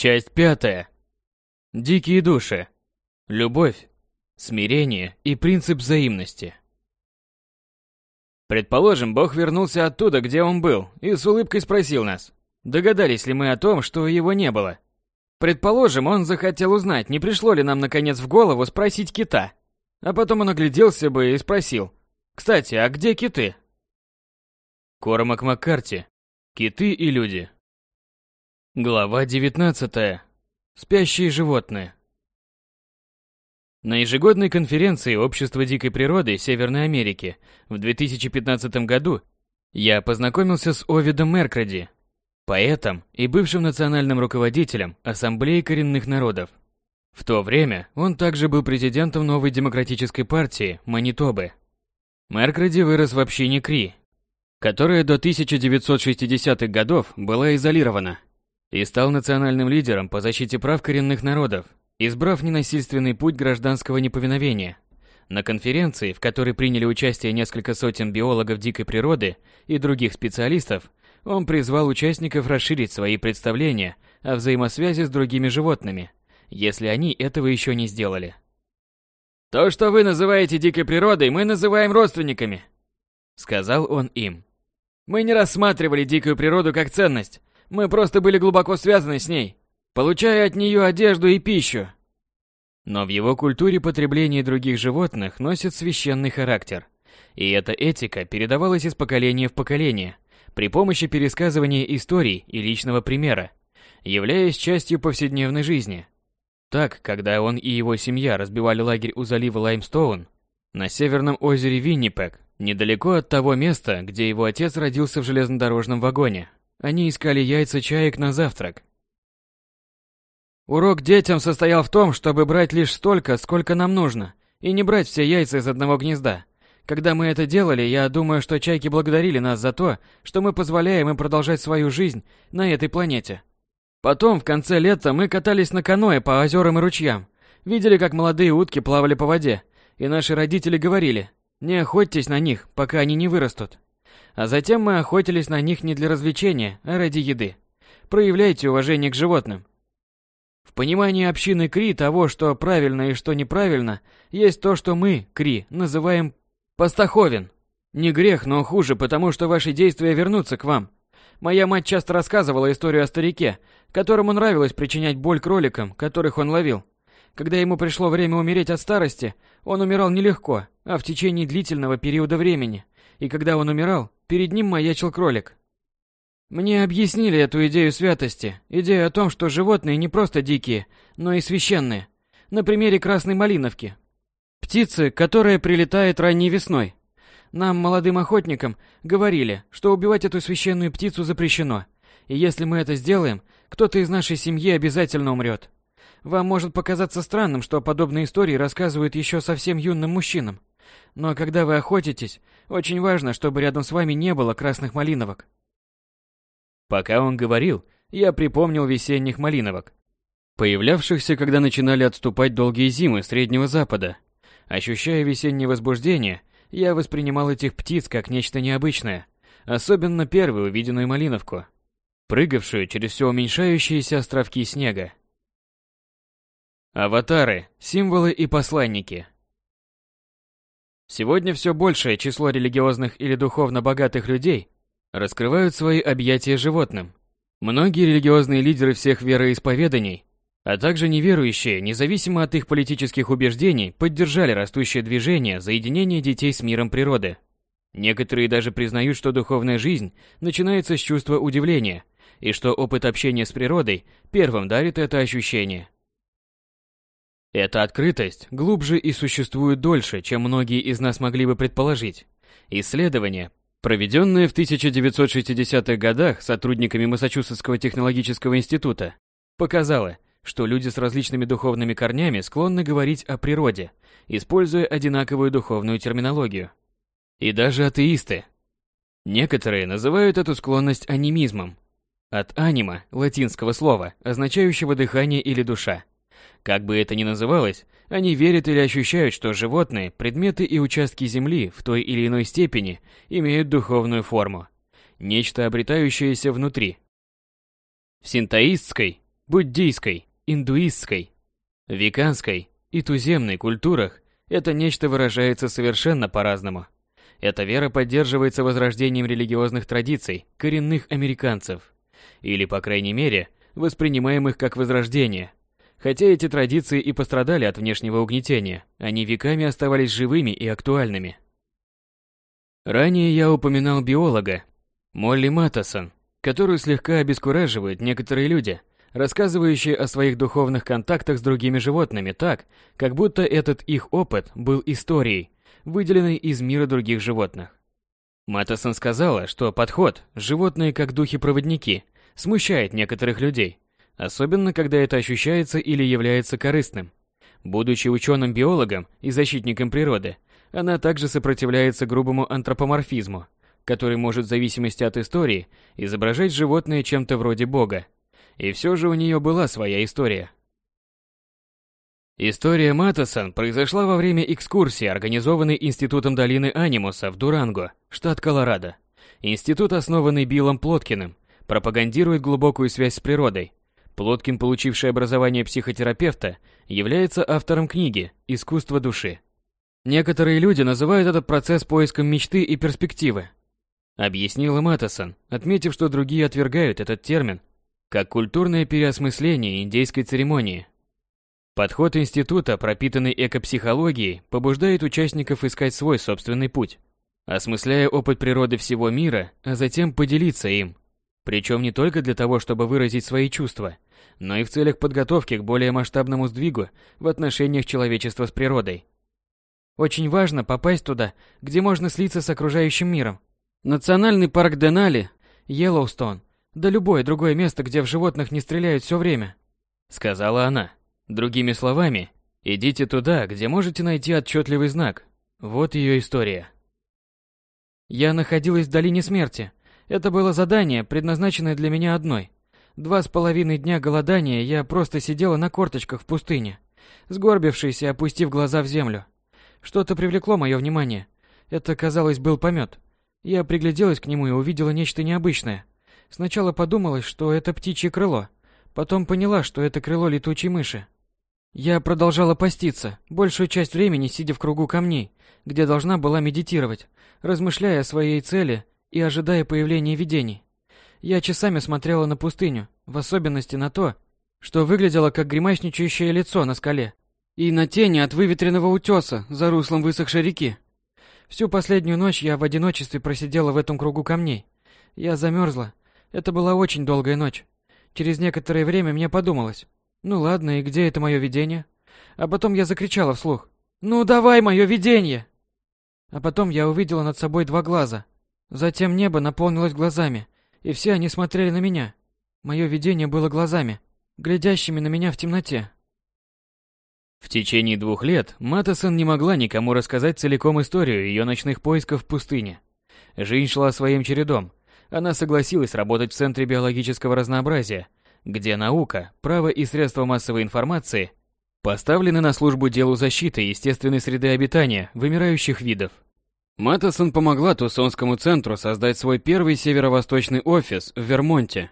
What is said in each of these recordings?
Часть пятая. Дикие души. Любовь, смирение и принцип взаимности. Предположим, Бог вернулся оттуда, где он был, и с улыбкой спросил нас, догадались ли мы о том, что его не было. Предположим, он захотел узнать, не пришло ли нам наконец в голову спросить кита. А потом он огляделся бы и спросил, «Кстати, а где киты?» Кормак Маккарти. Киты и люди. Глава 19. Спящие животные. На ежегодной конференции Общества дикой природы Северной Америки в 2015 году я познакомился с Овидом Меркради, поэтом и бывшим национальным руководителем Ассамблеи коренных народов. В то время он также был президентом новой демократической партии Манитобы. Меркради вырос в общине Кри, которая до 1960-х годов была изолирована, и стал национальным лидером по защите прав коренных народов, избрав ненасильственный путь гражданского неповиновения. На конференции, в которой приняли участие несколько сотен биологов дикой природы и других специалистов, он призвал участников расширить свои представления о взаимосвязи с другими животными, если они этого еще не сделали. «То, что вы называете дикой природой, мы называем родственниками», — сказал он им. «Мы не рассматривали дикую природу как ценность, мы просто были глубоко связаны с ней, получая от нее одежду и пищу». Но в его культуре потребление других животных носит священный характер, и эта этика передавалась из поколения в поколение при помощи пересказывания историй и личного примера, являясь частью повседневной жизни. Так, когда он и его семья разбивали лагерь у залива Лаймстоун на северном озере Виннипек, недалеко от того места, где его отец родился в железнодорожном вагоне, они искали яйца чаек на завтрак. Урок детям состоял в том, чтобы брать лишь столько, сколько нам нужно, и не брать все яйца из одного гнезда. Когда мы это делали, я думаю, что чайки благодарили нас за то, что мы позволяем им продолжать свою жизнь на этой планете. Потом, в конце лета, мы катались на каноэ по озерам и ручьям, видели, как молодые утки плавали по воде, и наши родители говорили, не охотьтесь на них, пока они не вырастут. А затем мы охотились на них не для развлечения, а ради еды. Проявляйте уважение к животным. В понимании общины Кри того, что правильно и что неправильно, есть то, что мы, Кри, называем пастаховен. Не грех, но хуже, потому что ваши действия вернутся к вам. Моя мать часто рассказывала историю о старике, которому нравилось причинять боль кроликам, которых он ловил. Когда ему пришло время умереть от старости, он умирал нелегко, а в течение длительного периода времени. И когда он умирал, перед ним маячил кролик. Мне объяснили эту идею святости, идею о том, что животные не просто дикие, но и священные. На примере красной малиновки. Птицы, которая прилетает ранней весной. Нам, молодым охотникам, говорили, что убивать эту священную птицу запрещено. И если мы это сделаем, кто-то из нашей семьи обязательно умрет. Вам может показаться странным, что подобные истории рассказывают еще совсем юным мужчинам. Но когда вы охотитесь, очень важно, чтобы рядом с вами не было красных малиновок. Пока он говорил, я припомнил весенних малиновок, появлявшихся, когда начинали отступать долгие зимы Среднего Запада. Ощущая весеннее возбуждение, я воспринимал этих птиц как нечто необычное, особенно первую увиденную малиновку, прыгавшую через все уменьшающиеся островки снега. Аватары, символы и посланники. Сегодня все большее число религиозных или духовно богатых людей раскрывают свои объятия животным. Многие религиозные лидеры всех вероисповеданий, а также неверующие, независимо от их политических убеждений, поддержали растущее движение за единение детей с миром природы. Некоторые даже признают, что духовная жизнь начинается с чувства удивления, и что опыт общения с природой первым дарит это ощущение. Эта открытость глубже и существует дольше, чем многие из нас могли бы предположить. Исследования, проведенные в 1960-х годах сотрудниками Массачусетского технологического института, показало, что люди с различными духовными корнями склонны говорить о природе, используя одинаковую духовную терминологию. И даже атеисты. Некоторые называют эту склонность анимизмом. От анима, латинского слова, означающего дыхание или душа. Как бы это ни называлось, они верят или ощущают, что животные, предметы и участки Земли в той или иной степени имеют духовную форму. Нечто обретающееся внутри. В синтоистской, буддийской, индуистской, веканской и туземной культурах это нечто выражается совершенно по-разному. Эта вера поддерживается возрождением религиозных традиций коренных американцев, или, по крайней мере, воспринимаемых как возрождение. Хотя эти традиции и пострадали от внешнего угнетения, они веками оставались живыми и актуальными. Ранее я упоминал биолога Молли Маттасон, которую слегка обескураживают некоторые люди, рассказывающие о своих духовных контактах с другими животными так, как будто этот их опыт был историей, выделенной из мира других животных. Маттасон сказала, что подход «животные как духи-проводники» смущает некоторых людей, особенно когда это ощущается или является корыстным. Будучи ученым-биологом и защитником природы, она также сопротивляется грубому антропоморфизму, который может в зависимости от истории изображать животное чем-то вроде бога. И все же у нее была своя история. История Матасон произошла во время экскурсии, организованной Институтом долины Анимуса в Дуранго, штат Колорадо. Институт, основанный Биллом Плоткиным, пропагандирует глубокую связь с природой. Плоткин, получивший образование психотерапевта, является автором книги «Искусство души». Некоторые люди называют этот процесс поиском мечты и перспективы. Объяснила Матасон, отметив, что другие отвергают этот термин как культурное переосмысление индейской церемонии. Подход института, пропитанный экопсихологией, побуждает участников искать свой собственный путь, осмысляя опыт природы всего мира, а затем поделиться им. Причем не только для того, чтобы выразить свои чувства, но и в целях подготовки к более масштабному сдвигу в отношениях человечества с природой. Очень важно попасть туда, где можно слиться с окружающим миром. Национальный парк Денали, Йеллоустон, да любое другое место, где в животных не стреляют все время, сказала она. Другими словами, идите туда, где можете найти отчетливый знак. Вот ее история. Я находилась в долине смерти. Это было задание, предназначенное для меня одной. Два с половиной дня голодания я просто сидела на корточках в пустыне, сгорбившись и опустив глаза в землю. Что-то привлекло мое внимание. Это, казалось, был помет. Я пригляделась к нему и увидела нечто необычное. Сначала подумалось, что это птичье крыло. Потом поняла, что это крыло летучей мыши. Я продолжала поститься, большую часть времени сидя в кругу камней, где должна была медитировать, размышляя о своей цели и ожидая появления видений. Я часами смотрела на пустыню, в особенности на то, что выглядело как гримасничающее лицо на скале, и на тени от выветренного утеса за руслом высохшей реки. Всю последнюю ночь я в одиночестве просидела в этом кругу камней. Я замерзла. Это была очень долгая ночь. Через некоторое время мне подумалось, ну ладно, и где это мое видение? А потом я закричала вслух. Ну давай мое видение! А потом я увидела над собой два глаза. Затем небо наполнилось глазами, и все они смотрели на меня. Мое видение было глазами, глядящими на меня в темноте. В течение двух лет Матасон не могла никому рассказать целиком историю ее ночных поисков в пустыне. Жизнь шла своим чередом. Она согласилась работать в Центре биологического разнообразия – где наука, право и средства массовой информации поставлены на службу делу защиты естественной среды обитания вымирающих видов. Маттесон помогла Тусонскому центру создать свой первый северо-восточный офис в Вермонте.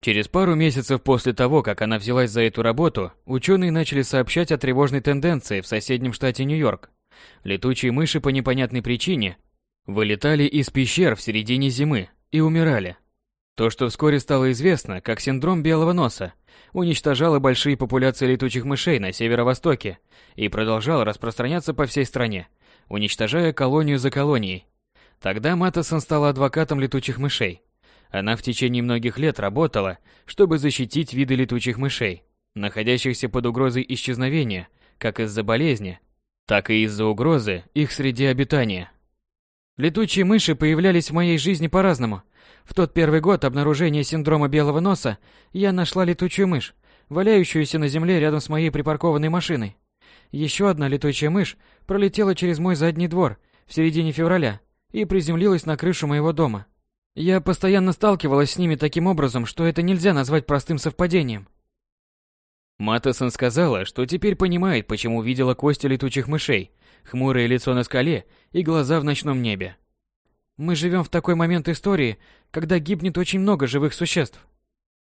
Через пару месяцев после того, как она взялась за эту работу, ученые начали сообщать о тревожной тенденции в соседнем штате Нью-Йорк. Летучие мыши по непонятной причине вылетали из пещер в середине зимы и умирали. То, что вскоре стало известно как синдром белого носа, уничтожало большие популяции летучих мышей на северо-востоке и продолжало распространяться по всей стране, уничтожая колонию за колонией. Тогда Маттесон стала адвокатом летучих мышей. Она в течение многих лет работала, чтобы защитить виды летучих мышей, находящихся под угрозой исчезновения, как из-за болезни, так и из-за угрозы их среде обитания. Летучие мыши появлялись в моей жизни по-разному – в тот первый год обнаружения синдрома белого носа я нашла летучую мышь, валяющуюся на земле рядом с моей припаркованной машиной. Еще одна летучая мышь пролетела через мой задний двор в середине февраля и приземлилась на крышу моего дома. Я постоянно сталкивалась с ними таким образом, что это нельзя назвать простым совпадением. Маттесон сказала, что теперь понимает, почему видела кости летучих мышей, хмурое лицо на скале и глаза в ночном небе. Мы живем в такой момент истории, когда гибнет очень много живых существ.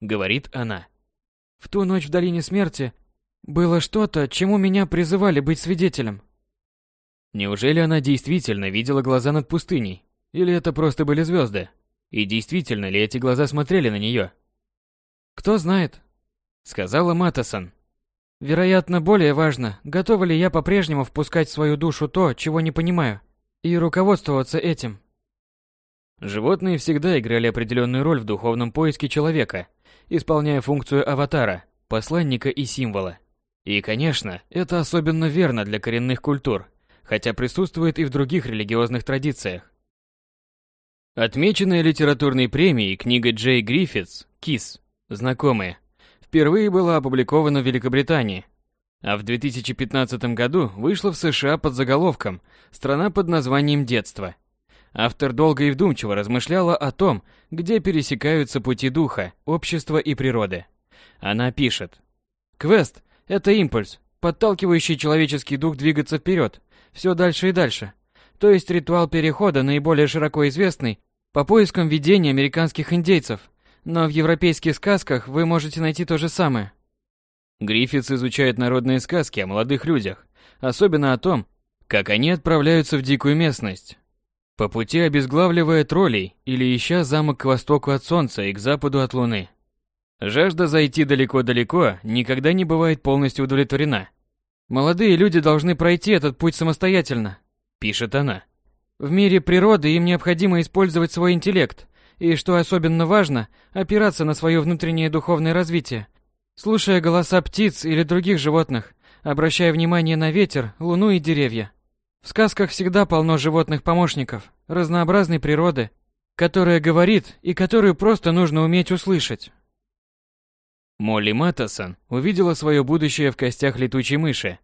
говорит она. В ту ночь в долине смерти было что-то, чему меня призывали быть свидетелем. Неужели она действительно видела глаза над пустыней? Или это просто были звезды? И действительно ли эти глаза смотрели на нее? Кто знает, сказала Матасон. Вероятно, более важно, готова ли я по-прежнему впускать в свою душу то, чего не понимаю, и руководствоваться этим. Животные всегда играли определенную роль в духовном поиске человека, исполняя функцию аватара, посланника и символа. И, конечно, это особенно верно для коренных культур, хотя присутствует и в других религиозных традициях. Отмеченная литературной премией книга Джей Гриффитс «Кис. Знакомые» впервые была опубликована в Великобритании, а в 2015 году вышла в США под заголовком «Страна под названием детство». Автор долго и вдумчиво размышляла о том, где пересекаются пути духа, общества и природы. Она пишет. «Квест – это импульс, подталкивающий человеческий дух двигаться вперед, все дальше и дальше. То есть ритуал перехода наиболее широко известный по поискам видения американских индейцев, но в европейских сказках вы можете найти то же самое. Гриффитс изучает народные сказки о молодых людях, особенно о том, как они отправляются в дикую местность. По пути обезглавливая троллей или ища замок к востоку от солнца и к западу от луны. Жажда зайти далеко-далеко никогда не бывает полностью удовлетворена. Молодые люди должны пройти этот путь самостоятельно, пишет она. В мире природы им необходимо использовать свой интеллект, и, что особенно важно, опираться на свое внутреннее духовное развитие, слушая голоса птиц или других животных, обращая внимание на ветер, луну и деревья. В сказках всегда полно животных-помощников, разнообразной природы, которая говорит и которую просто нужно уметь услышать. Молли Маттасон увидела свое будущее в костях летучей мыши.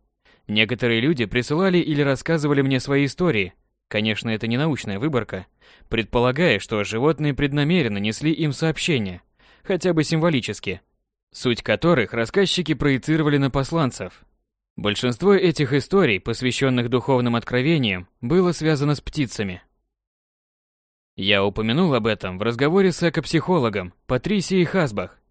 Некоторые люди присылали или рассказывали мне свои истории. Конечно, это не научная выборка, предполагая, что животные преднамеренно несли им сообщения, хотя бы символически, суть которых рассказчики проецировали на посланцев. Большинство этих историй, посвященных духовным откровениям, было связано с птицами. Я упомянул об этом в разговоре с экопсихологом Патрисией Хасбах,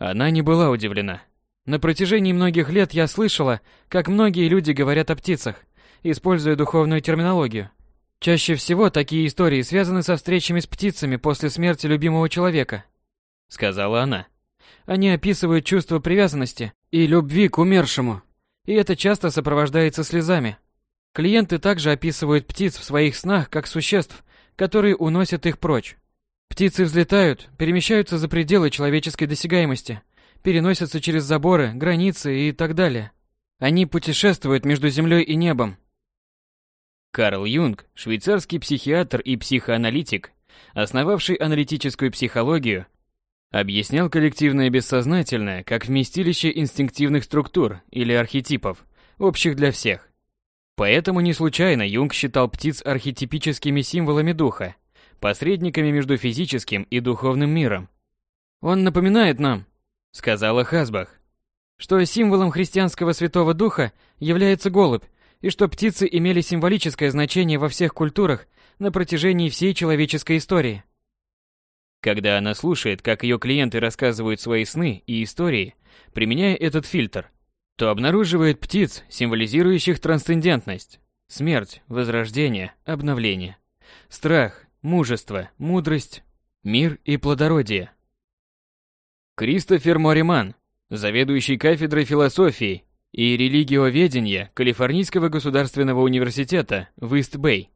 она не была удивлена. На протяжении многих лет я слышала, как многие люди говорят о птицах, используя духовную терминологию. Чаще всего такие истории связаны со встречами с птицами после смерти любимого человека, сказала она. Они описывают чувство привязанности и любви к умершему, и это часто сопровождается слезами. Клиенты также описывают птиц в своих снах как существ, которые уносят их прочь. Птицы взлетают, перемещаются за пределы человеческой досягаемости, переносятся через заборы, границы и так далее. Они путешествуют между землей и небом. Карл Юнг, швейцарский психиатр и психоаналитик, основавший аналитическую психологию, объяснял коллективное бессознательное как вместилище инстинктивных структур или архетипов, общих для всех. Поэтому не случайно Юнг считал птиц архетипическими символами духа, посредниками между физическим и духовным миром. Он напоминает нам, сказала Хасбах, что символом христианского Святого Духа является голубь, и что птицы имели символическое значение во всех культурах на протяжении всей человеческой истории. Когда она слушает, как ее клиенты рассказывают свои сны и истории, применяя этот фильтр, то обнаруживает птиц, символизирующих трансцендентность, смерть, возрождение, обновление, страх, мужество, мудрость, мир и плодородие. Кристофер Мориман, заведующий кафедрой философии и религиоведения Калифорнийского государственного университета в Ист-Бэй,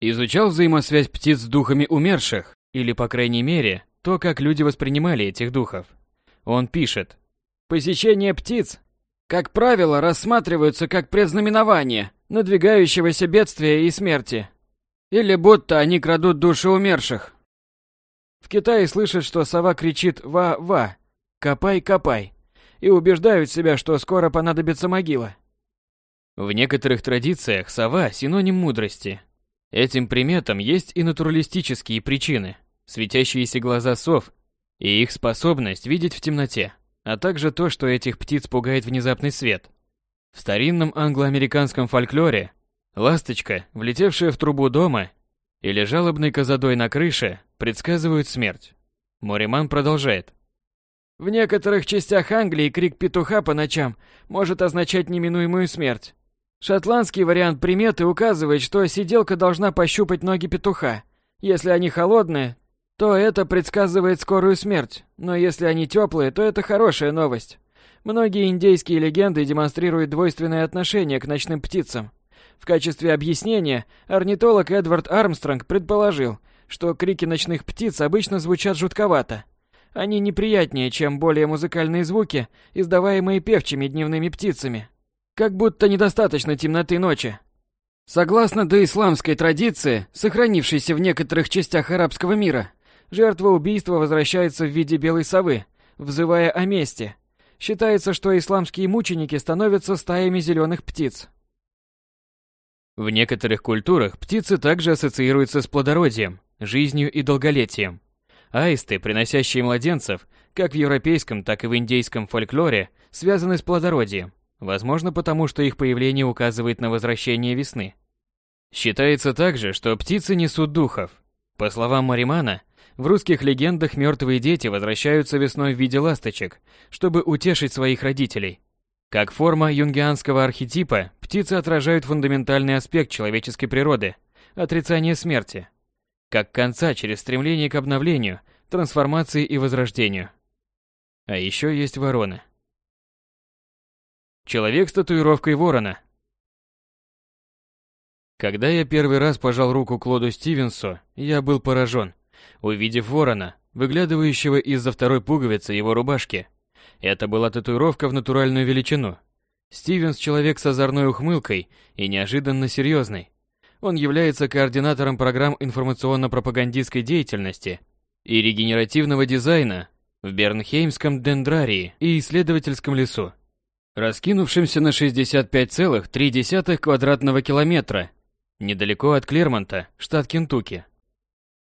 изучал взаимосвязь птиц с духами умерших, или, по крайней мере, то, как люди воспринимали этих духов. Он пишет, «Посещение птиц, как правило, рассматриваются как предзнаменование надвигающегося бедствия и смерти, или будто они крадут души умерших. В Китае слышат, что сова кричит «ва-ва», «копай, копай», и убеждают себя, что скоро понадобится могила. В некоторых традициях сова – синоним мудрости. Этим приметам есть и натуралистические причины, светящиеся глаза сов и их способность видеть в темноте, а также то, что этих птиц пугает внезапный свет. В старинном англо-американском фольклоре Ласточка, влетевшая в трубу дома, или жалобный козадой на крыше, предсказывают смерть. Мориман продолжает. В некоторых частях Англии крик петуха по ночам может означать неминуемую смерть. Шотландский вариант приметы указывает, что сиделка должна пощупать ноги петуха. Если они холодные, то это предсказывает скорую смерть, но если они теплые, то это хорошая новость. Многие индейские легенды демонстрируют двойственное отношение к ночным птицам. В качестве объяснения орнитолог Эдвард Армстронг предположил, что крики ночных птиц обычно звучат жутковато. Они неприятнее, чем более музыкальные звуки, издаваемые певчими дневными птицами. Как будто недостаточно темноты ночи. Согласно доисламской традиции, сохранившейся в некоторых частях арабского мира, жертва убийства возвращается в виде белой совы, взывая о мести. Считается, что исламские мученики становятся стаями зеленых птиц. В некоторых культурах птицы также ассоциируются с плодородием, жизнью и долголетием. Аисты, приносящие младенцев, как в европейском, так и в индейском фольклоре, связаны с плодородием, возможно потому, что их появление указывает на возвращение весны. Считается также, что птицы несут духов. По словам Маримана, в русских легендах мертвые дети возвращаются весной в виде ласточек, чтобы утешить своих родителей. Как форма юнгианского архетипа, птицы отражают фундаментальный аспект человеческой природы – отрицание смерти – как конца через стремление к обновлению, трансформации и возрождению. А еще есть вороны. Человек с татуировкой ворона. Когда я первый раз пожал руку Клоду Стивенсу, я был поражен, увидев ворона, выглядывающего из-за второй пуговицы его рубашки. Это была татуировка в натуральную величину. Стивенс человек с озорной ухмылкой и неожиданно серьезный. Он является координатором программ информационно-пропагандистской деятельности и регенеративного дизайна в Бернхеймском дендрарии и исследовательском лесу, раскинувшемся на 65,3 квадратного километра, недалеко от Клермонта, штат Кентукки.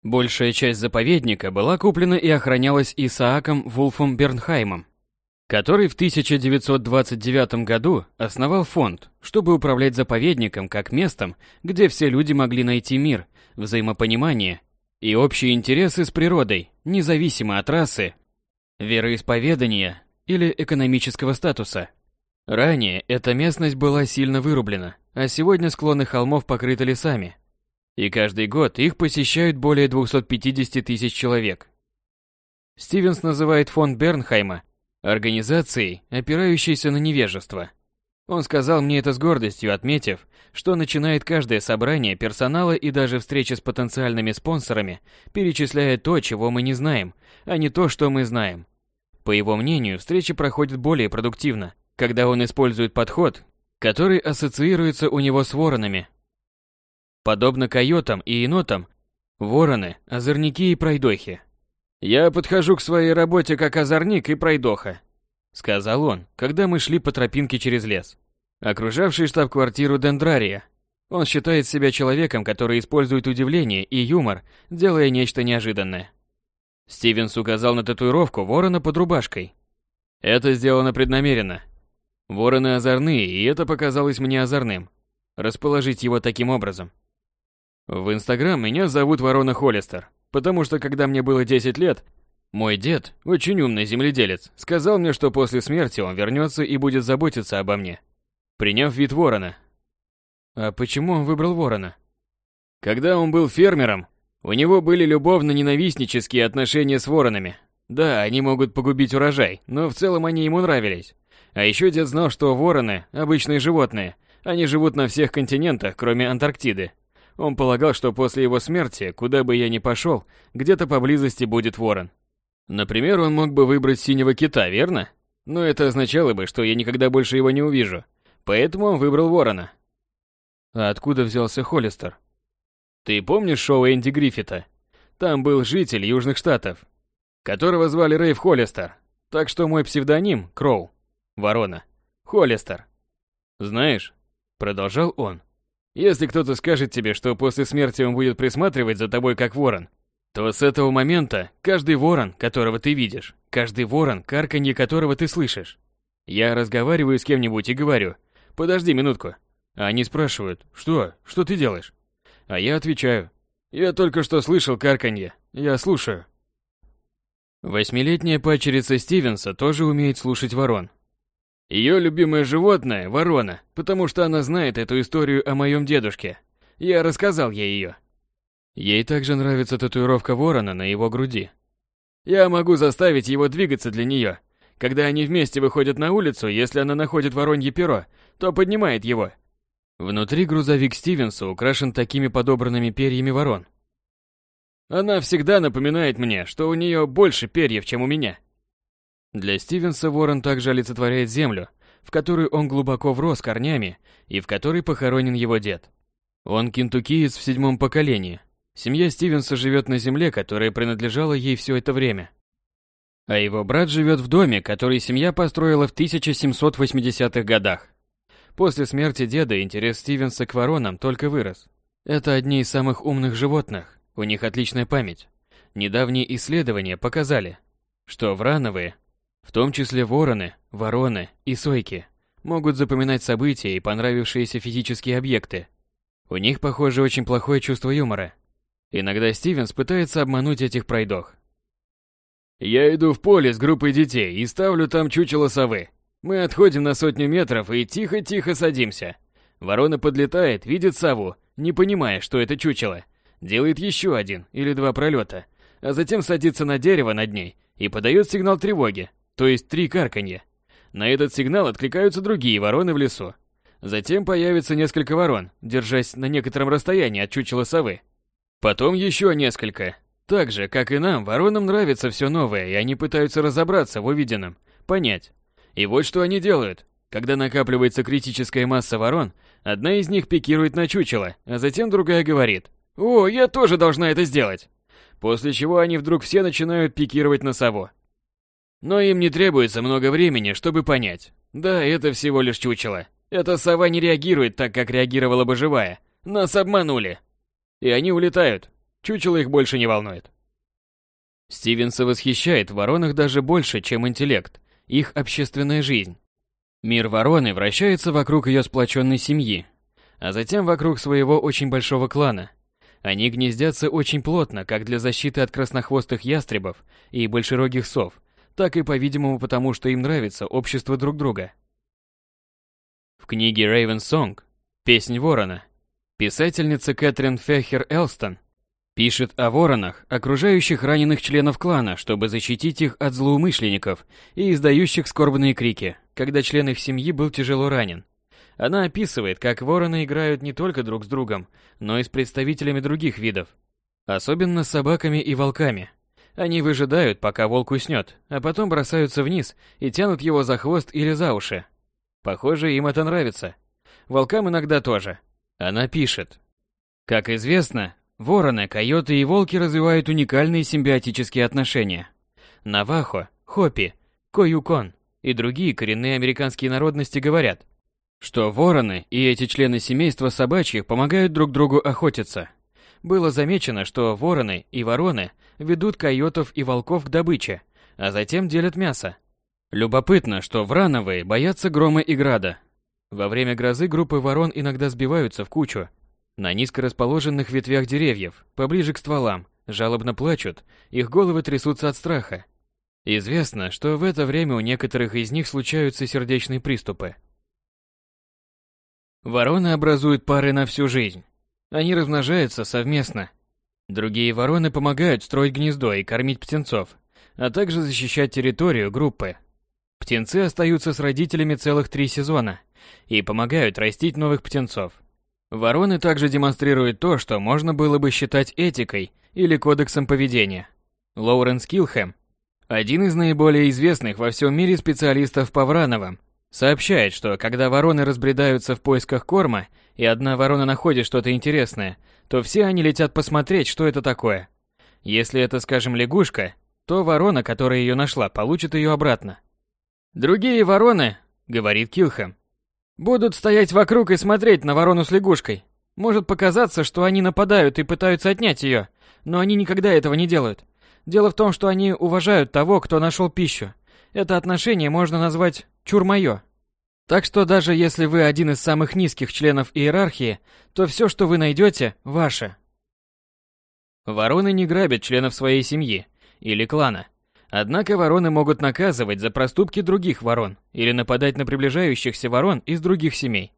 Большая часть заповедника была куплена и охранялась Исааком Вулфом Бернхаймом который в 1929 году основал фонд, чтобы управлять заповедником как местом, где все люди могли найти мир, взаимопонимание и общие интересы с природой, независимо от расы, вероисповедания или экономического статуса. Ранее эта местность была сильно вырублена, а сегодня склоны холмов покрыты лесами. И каждый год их посещают более 250 тысяч человек. Стивенс называет фонд Бернхайма Организацией, опирающейся на невежество. Он сказал мне это с гордостью, отметив, что начинает каждое собрание персонала и даже встречи с потенциальными спонсорами, перечисляя то, чего мы не знаем, а не то, что мы знаем. По его мнению, встречи проходят более продуктивно, когда он использует подход, который ассоциируется у него с воронами. Подобно койотам и енотам, вороны – озорники и пройдохи. «Я подхожу к своей работе как озорник и пройдоха», — сказал он, когда мы шли по тропинке через лес, окружавший штаб-квартиру Дендрария. Он считает себя человеком, который использует удивление и юмор, делая нечто неожиданное. Стивенс указал на татуировку ворона под рубашкой. Это сделано преднамеренно. Вороны озорные, и это показалось мне озорным. Расположить его таким образом. В Инстаграм меня зовут Ворона Холлистер. Потому что когда мне было 10 лет, мой дед, очень умный земледелец, сказал мне, что после смерти он вернется и будет заботиться обо мне, приняв вид ворона. А почему он выбрал ворона? Когда он был фермером, у него были любовно-ненавистнические отношения с воронами. Да, они могут погубить урожай, но в целом они ему нравились. А еще дед знал, что вороны – обычные животные. Они живут на всех континентах, кроме Антарктиды. Он полагал, что после его смерти, куда бы я ни пошел, где-то поблизости будет ворон. Например, он мог бы выбрать синего кита, верно? Но это означало бы, что я никогда больше его не увижу. Поэтому он выбрал ворона. А откуда взялся Холлистер? Ты помнишь шоу Энди Гриффита? Там был житель Южных Штатов, которого звали Рейв Холлистер. Так что мой псевдоним — Кроу. Ворона. Холлистер. Знаешь, продолжал он, если кто-то скажет тебе, что после смерти он будет присматривать за тобой как ворон, то с этого момента каждый ворон, которого ты видишь, каждый ворон, карканье которого ты слышишь. Я разговариваю с кем-нибудь и говорю, подожди минутку. А они спрашивают, что, что ты делаешь? А я отвечаю, я только что слышал карканье, я слушаю. Восьмилетняя пачерица Стивенса тоже умеет слушать ворон. Ее любимое животное – ворона, потому что она знает эту историю о моем дедушке. Я рассказал ей ее. Ей также нравится татуировка ворона на его груди. Я могу заставить его двигаться для нее. Когда они вместе выходят на улицу, если она находит воронье перо, то поднимает его. Внутри грузовик Стивенса украшен такими подобранными перьями ворон. Она всегда напоминает мне, что у нее больше перьев, чем у меня. Для Стивенса ворон также олицетворяет землю, в которую он глубоко врос корнями и в которой похоронен его дед. Он кентукиец в седьмом поколении. Семья Стивенса живет на земле, которая принадлежала ей все это время. А его брат живет в доме, который семья построила в 1780-х годах. После смерти деда интерес Стивенса к воронам только вырос. Это одни из самых умных животных, у них отличная память. Недавние исследования показали, что врановые, в том числе вороны, вороны и сойки, могут запоминать события и понравившиеся физические объекты. У них, похоже, очень плохое чувство юмора. Иногда Стивенс пытается обмануть этих пройдох. Я иду в поле с группой детей и ставлю там чучело совы. Мы отходим на сотню метров и тихо-тихо садимся. Ворона подлетает, видит сову, не понимая, что это чучело, делает еще один или два пролета, а затем садится на дерево над ней и подает сигнал тревоги, то есть три карканья. На этот сигнал откликаются другие вороны в лесу. Затем появится несколько ворон, держась на некотором расстоянии от чучела совы. Потом еще несколько. Так же, как и нам, воронам нравится все новое, и они пытаются разобраться в увиденном, понять. И вот что они делают. Когда накапливается критическая масса ворон, одна из них пикирует на чучело, а затем другая говорит – «О, я тоже должна это сделать!» После чего они вдруг все начинают пикировать на сову. Но им не требуется много времени, чтобы понять. Да, это всего лишь чучело. Эта сова не реагирует так, как реагировала бы живая. Нас обманули. И они улетают. Чучело их больше не волнует. Стивенса восхищает в воронах даже больше, чем интеллект, их общественная жизнь. Мир вороны вращается вокруг ее сплоченной семьи, а затем вокруг своего очень большого клана – они гнездятся очень плотно, как для защиты от краснохвостых ястребов и большерогих сов, так и, по-видимому, потому что им нравится общество друг друга. В книге Raven Song «Песнь ворона» писательница Кэтрин Фехер Элстон пишет о воронах, окружающих раненых членов клана, чтобы защитить их от злоумышленников и издающих скорбные крики, когда член их семьи был тяжело ранен. Она описывает, как вороны играют не только друг с другом, но и с представителями других видов. Особенно с собаками и волками. Они выжидают, пока волк уснет, а потом бросаются вниз и тянут его за хвост или за уши. Похоже, им это нравится. Волкам иногда тоже. Она пишет. Как известно, вороны, койоты и волки развивают уникальные симбиотические отношения. Навахо, Хопи, Коюкон и другие коренные американские народности говорят – что вороны и эти члены семейства собачьих помогают друг другу охотиться. Было замечено, что вороны и вороны ведут койотов и волков к добыче, а затем делят мясо. Любопытно, что врановые боятся грома и града. Во время грозы группы ворон иногда сбиваются в кучу. На низко расположенных ветвях деревьев, поближе к стволам, жалобно плачут, их головы трясутся от страха. Известно, что в это время у некоторых из них случаются сердечные приступы. Вороны образуют пары на всю жизнь. Они размножаются совместно. Другие вороны помогают строить гнездо и кормить птенцов, а также защищать территорию группы. Птенцы остаются с родителями целых три сезона и помогают растить новых птенцов. Вороны также демонстрируют то, что можно было бы считать этикой или кодексом поведения. Лоуренс Килхэм, один из наиболее известных во всем мире специалистов по врановым, Сообщает, что когда вороны разбредаются в поисках корма, и одна ворона находит что-то интересное, то все они летят посмотреть, что это такое. Если это, скажем, лягушка, то ворона, которая ее нашла, получит ее обратно. «Другие вороны», — говорит Килхэм, — «будут стоять вокруг и смотреть на ворону с лягушкой. Может показаться, что они нападают и пытаются отнять ее, но они никогда этого не делают. Дело в том, что они уважают того, кто нашел пищу. Это отношение можно назвать чур моё. Так что даже если вы один из самых низких членов иерархии, то все, что вы найдете, ваше. Вороны не грабят членов своей семьи или клана. Однако вороны могут наказывать за проступки других ворон или нападать на приближающихся ворон из других семей.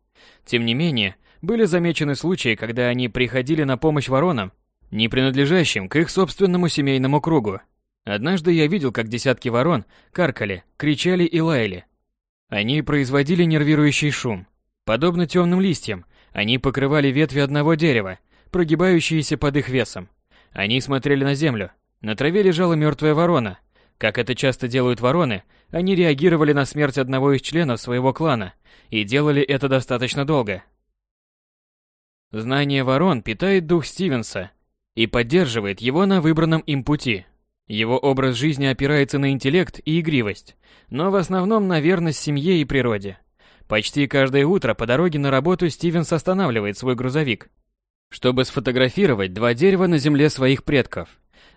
Тем не менее, были замечены случаи, когда они приходили на помощь воронам, не принадлежащим к их собственному семейному кругу. Однажды я видел, как десятки ворон каркали, кричали и лаяли. Они производили нервирующий шум. Подобно темным листьям, они покрывали ветви одного дерева, прогибающиеся под их весом. Они смотрели на землю. На траве лежала мертвая ворона. Как это часто делают вороны, они реагировали на смерть одного из членов своего клана и делали это достаточно долго. Знание ворон питает дух Стивенса и поддерживает его на выбранном им пути. Его образ жизни опирается на интеллект и игривость, но в основном на верность семье и природе. Почти каждое утро по дороге на работу Стивенс останавливает свой грузовик, чтобы сфотографировать два дерева на земле своих предков,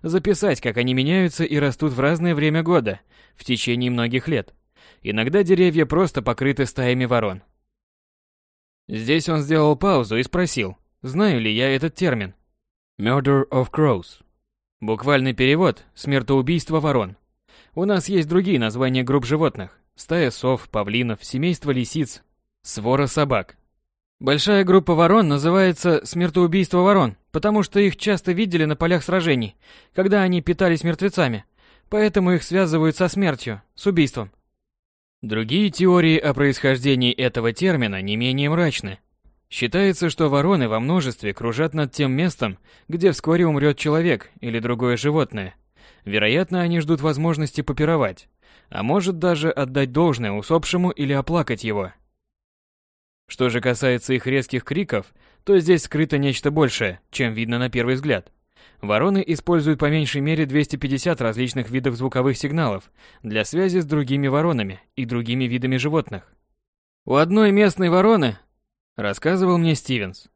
записать, как они меняются и растут в разное время года, в течение многих лет. Иногда деревья просто покрыты стаями ворон. Здесь он сделал паузу и спросил, знаю ли я этот термин. Murder of Crows. Буквальный перевод – смертоубийство ворон. У нас есть другие названия групп животных. Стая сов, павлинов, семейство лисиц, свора собак. Большая группа ворон называется смертоубийство ворон, потому что их часто видели на полях сражений, когда они питались мертвецами. Поэтому их связывают со смертью, с убийством. Другие теории о происхождении этого термина не менее мрачны. Считается, что вороны во множестве кружат над тем местом, где вскоре умрет человек или другое животное. Вероятно, они ждут возможности попировать, а может даже отдать должное усопшему или оплакать его. Что же касается их резких криков, то здесь скрыто нечто большее, чем видно на первый взгляд. Вороны используют по меньшей мере 250 различных видов звуковых сигналов для связи с другими воронами и другими видами животных. У одной местной вороны Рассказывал мне Стивенс.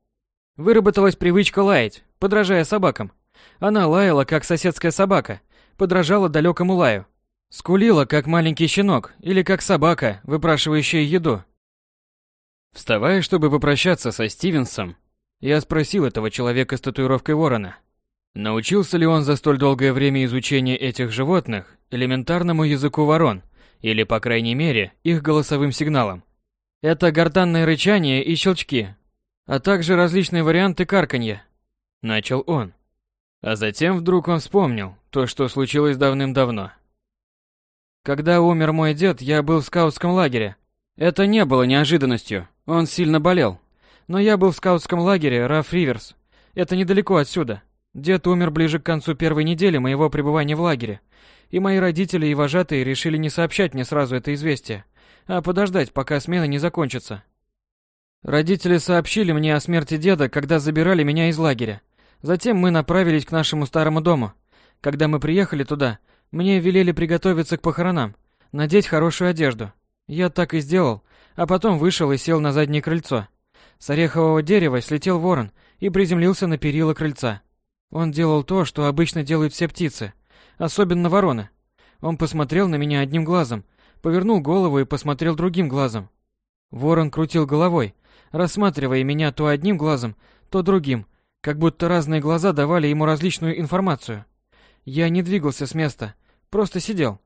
Выработалась привычка лаять, подражая собакам. Она лаяла, как соседская собака, подражала далекому лаю. Скулила, как маленький щенок, или как собака, выпрашивающая еду. Вставая, чтобы попрощаться со Стивенсом, я спросил этого человека с татуировкой ворона, научился ли он за столь долгое время изучения этих животных элементарному языку ворон, или, по крайней мере, их голосовым сигналам. Это гортанное рычание и щелчки, а также различные варианты карканья. Начал он. А затем вдруг он вспомнил то, что случилось давным-давно. Когда умер мой дед, я был в скаутском лагере. Это не было неожиданностью, он сильно болел. Но я был в скаутском лагере Раф Риверс. Это недалеко отсюда. Дед умер ближе к концу первой недели моего пребывания в лагере. И мои родители и вожатые решили не сообщать мне сразу это известие а подождать, пока смена не закончится. Родители сообщили мне о смерти деда, когда забирали меня из лагеря. Затем мы направились к нашему старому дому. Когда мы приехали туда, мне велели приготовиться к похоронам, надеть хорошую одежду. Я так и сделал, а потом вышел и сел на заднее крыльцо. С орехового дерева слетел ворон и приземлился на перила крыльца. Он делал то, что обычно делают все птицы, особенно вороны. Он посмотрел на меня одним глазом, повернул голову и посмотрел другим глазом. Ворон крутил головой, рассматривая меня то одним глазом, то другим, как будто разные глаза давали ему различную информацию. Я не двигался с места, просто сидел.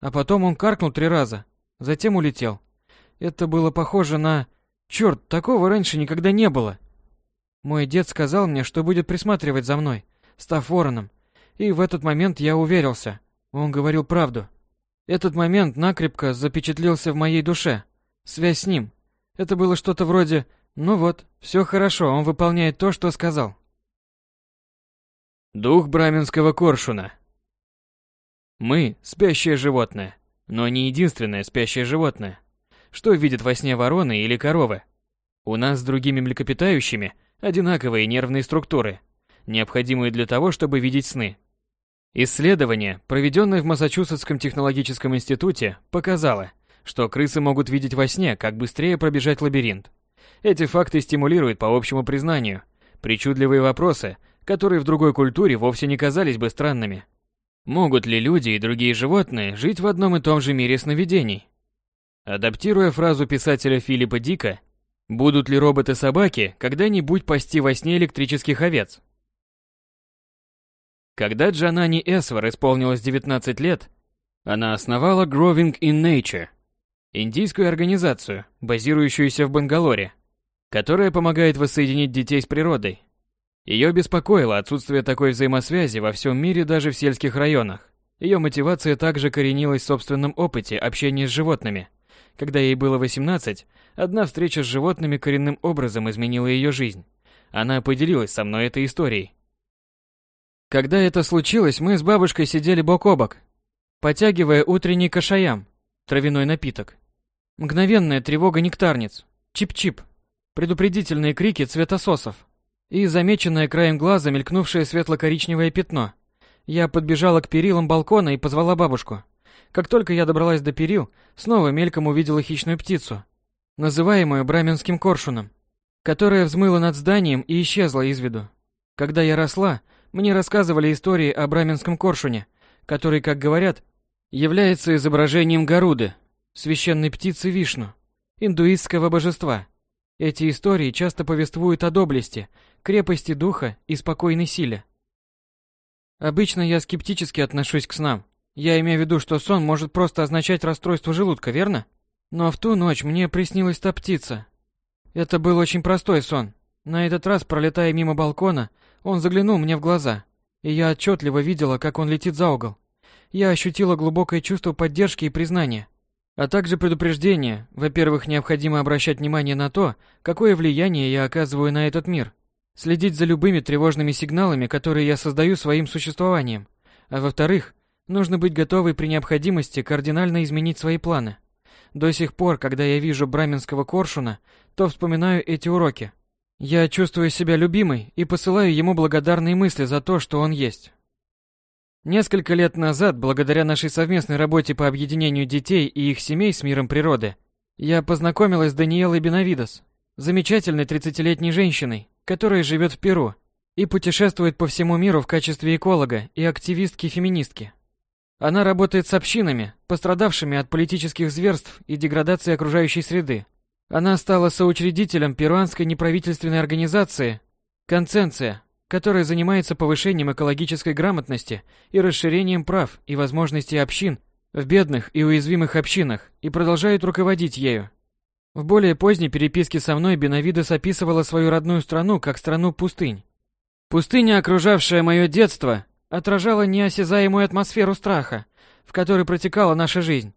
А потом он каркнул три раза, затем улетел. Это было похоже на... Черт, такого раньше никогда не было. Мой дед сказал мне, что будет присматривать за мной, став вороном. И в этот момент я уверился. Он говорил правду. Этот момент накрепко запечатлелся в моей душе. Связь с ним. Это было что-то вроде «Ну вот, все хорошо, он выполняет то, что сказал». Дух браменского коршуна Мы – спящее животное, но не единственное спящее животное. Что видят во сне вороны или коровы? У нас с другими млекопитающими одинаковые нервные структуры, необходимые для того, чтобы видеть сны. Исследование, проведенное в Массачусетском технологическом институте, показало, что крысы могут видеть во сне, как быстрее пробежать лабиринт. Эти факты стимулируют по общему признанию причудливые вопросы, которые в другой культуре вовсе не казались бы странными. Могут ли люди и другие животные жить в одном и том же мире сновидений? Адаптируя фразу писателя Филиппа Дика, будут ли роботы-собаки когда-нибудь пасти во сне электрических овец? Когда Джанани Эсвар исполнилось 19 лет, Она основала Growing in Nature, индийскую организацию, базирующуюся в Бангалоре, которая помогает воссоединить детей с природой. Ее беспокоило отсутствие такой взаимосвязи во всем мире даже в сельских районах. Ее мотивация также коренилась в собственном опыте общения с животными. Когда ей было 18, одна встреча с животными коренным образом изменила ее жизнь. Она поделилась со мной этой историей. Когда это случилось, мы с бабушкой сидели бок о бок, потягивая утренний кашаям, травяной напиток. Мгновенная тревога нектарниц, чип-чип, предупредительные крики цветососов и замеченное краем глаза мелькнувшее светло-коричневое пятно. Я подбежала к перилам балкона и позвала бабушку. Как только я добралась до перил, снова мельком увидела хищную птицу, называемую браменским коршуном, которая взмыла над зданием и исчезла из виду. Когда я росла, мне рассказывали истории о браменском коршуне, который, как говорят, является изображением Гаруды, священной птицы Вишну, индуистского божества. Эти истории часто повествуют о доблести, крепости духа и спокойной силе. Обычно я скептически отношусь к снам. Я имею в виду, что сон может просто означать расстройство желудка, верно? Но в ту ночь мне приснилась та птица. Это был очень простой сон. На этот раз, пролетая мимо балкона, он заглянул мне в глаза, и я отчетливо видела, как он летит за угол. Я ощутила глубокое чувство поддержки и признания, а также предупреждение. Во-первых, необходимо обращать внимание на то, какое влияние я оказываю на этот мир, следить за любыми тревожными сигналами, которые я создаю своим существованием. А во-вторых, нужно быть готовой при необходимости кардинально изменить свои планы. До сих пор, когда я вижу браменского коршуна, то вспоминаю эти уроки. Я чувствую себя любимой и посылаю ему благодарные мысли за то, что он есть. Несколько лет назад, благодаря нашей совместной работе по объединению детей и их семей с миром природы, я познакомилась с Даниэлой Бенавидос, замечательной 30-летней женщиной, которая живет в Перу и путешествует по всему миру в качестве эколога и активистки-феминистки. Она работает с общинами, пострадавшими от политических зверств и деградации окружающей среды, она стала соучредителем перуанской неправительственной организации «Конценция», которая занимается повышением экологической грамотности и расширением прав и возможностей общин в бедных и уязвимых общинах и продолжает руководить ею. В более поздней переписке со мной Бенавидес описывала свою родную страну как страну пустынь. Пустыня, окружавшая мое детство, отражала неосязаемую атмосферу страха, в которой протекала наша жизнь.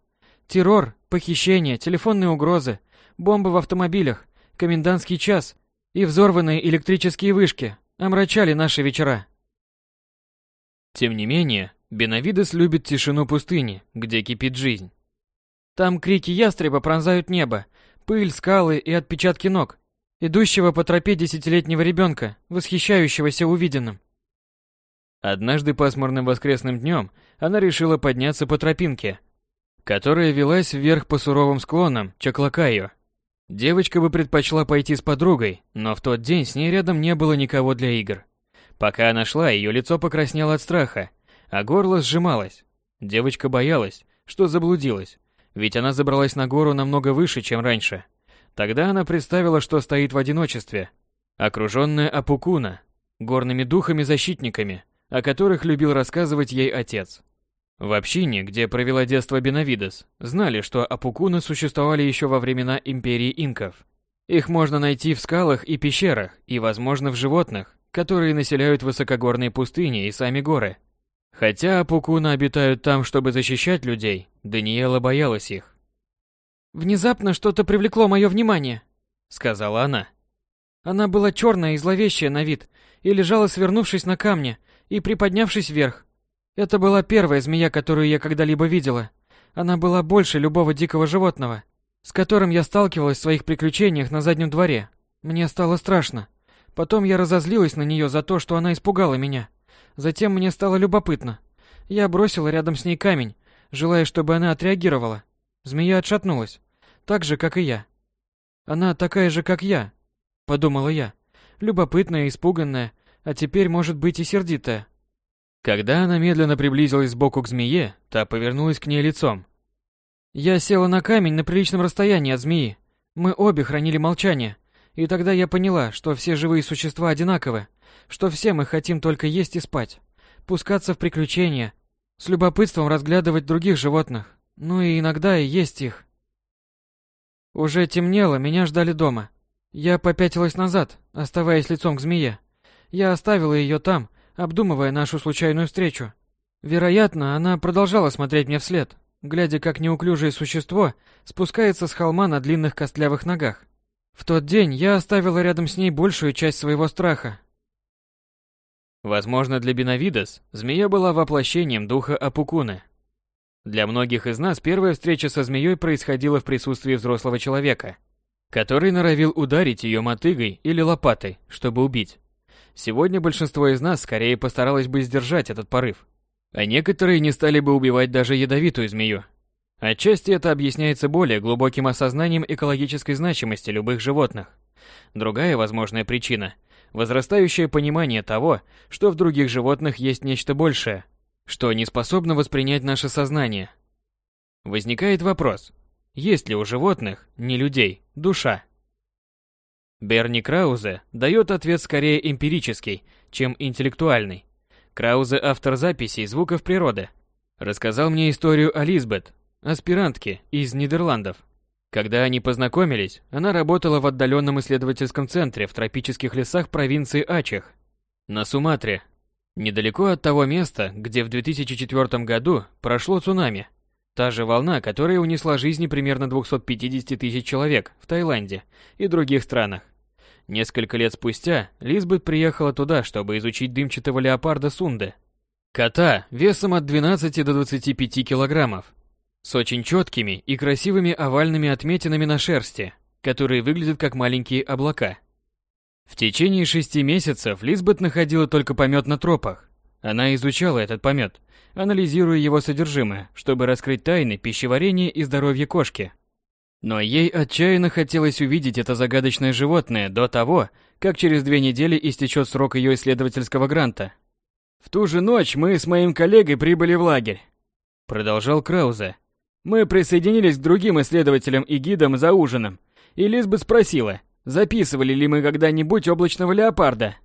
Террор, похищения, телефонные угрозы, бомбы в автомобилях, комендантский час и взорванные электрические вышки омрачали наши вечера. Тем не менее, Бенавидес любит тишину пустыни, где кипит жизнь. Там крики ястреба пронзают небо, пыль, скалы и отпечатки ног, идущего по тропе десятилетнего ребенка, восхищающегося увиденным. Однажды пасмурным воскресным днем она решила подняться по тропинке, которая велась вверх по суровым склонам Чаклакайо. Девочка бы предпочла пойти с подругой, но в тот день с ней рядом не было никого для игр. Пока она шла, ее лицо покраснело от страха, а горло сжималось. Девочка боялась, что заблудилась, ведь она забралась на гору намного выше, чем раньше. Тогда она представила, что стоит в одиночестве, окруженная Апукуна, горными духами-защитниками, о которых любил рассказывать ей отец. В общине, где провела детство Бенавидес, знали, что апукуны существовали еще во времена империи инков. Их можно найти в скалах и пещерах, и, возможно, в животных, которые населяют высокогорные пустыни и сами горы. Хотя апукуны обитают там, чтобы защищать людей, Даниэла боялась их. «Внезапно что-то привлекло мое внимание», — сказала она. Она была черная и зловещая на вид, и лежала свернувшись на камне и приподнявшись вверх. Это была первая змея, которую я когда-либо видела. Она была больше любого дикого животного, с которым я сталкивалась в своих приключениях на заднем дворе. Мне стало страшно. Потом я разозлилась на нее за то, что она испугала меня. Затем мне стало любопытно. Я бросила рядом с ней камень, желая, чтобы она отреагировала. Змея отшатнулась, так же, как и я. Она такая же, как я, подумала я. Любопытная, испуганная, а теперь может быть и сердитая. Когда она медленно приблизилась сбоку к змее, та повернулась к ней лицом. Я села на камень на приличном расстоянии от змеи. Мы обе хранили молчание, и тогда я поняла, что все живые существа одинаковы, что все мы хотим только есть и спать, пускаться в приключения, С любопытством разглядывать других животных. Ну и иногда и есть их. Уже темнело, меня ждали дома. Я попятилась назад, оставаясь лицом к змее. Я оставила ее там, обдумывая нашу случайную встречу. Вероятно, она продолжала смотреть мне вслед, глядя, как неуклюжее существо спускается с холма на длинных костлявых ногах. В тот день я оставила рядом с ней большую часть своего страха. Возможно, для Бенавидес змея была воплощением духа Апукуны. Для многих из нас первая встреча со змеей происходила в присутствии взрослого человека, который норовил ударить ее мотыгой или лопатой, чтобы убить. Сегодня большинство из нас скорее постаралось бы сдержать этот порыв, а некоторые не стали бы убивать даже ядовитую змею. Отчасти это объясняется более глубоким осознанием экологической значимости любых животных. Другая возможная причина – возрастающее понимание того, что в других животных есть нечто большее, что не способно воспринять наше сознание. Возникает вопрос, есть ли у животных, не людей, душа? Берни Краузе дает ответ скорее эмпирический, чем интеллектуальный. Краузе – автор записей звуков природы. Рассказал мне историю о Лизбет, аспирантке из Нидерландов. Когда они познакомились, она работала в отдаленном исследовательском центре в тропических лесах провинции Ачех, на Суматре, недалеко от того места, где в 2004 году прошло цунами. Та же волна, которая унесла жизни примерно 250 тысяч человек в Таиланде и других странах. Несколько лет спустя Лизбет приехала туда, чтобы изучить дымчатого леопарда Сунды. Кота весом от 12 до 25 килограммов, с очень четкими и красивыми овальными отметинами на шерсти, которые выглядят как маленькие облака. В течение шести месяцев Лизбет находила только помет на тропах. Она изучала этот помет, анализируя его содержимое, чтобы раскрыть тайны пищеварения и здоровья кошки. Но ей отчаянно хотелось увидеть это загадочное животное до того, как через две недели истечет срок ее исследовательского гранта. «В ту же ночь мы с моим коллегой прибыли в лагерь», — продолжал Краузе. «Мы присоединились к другим исследователям и гидам за ужином, и Лизбет спросила, записывали ли мы когда-нибудь облачного леопарда».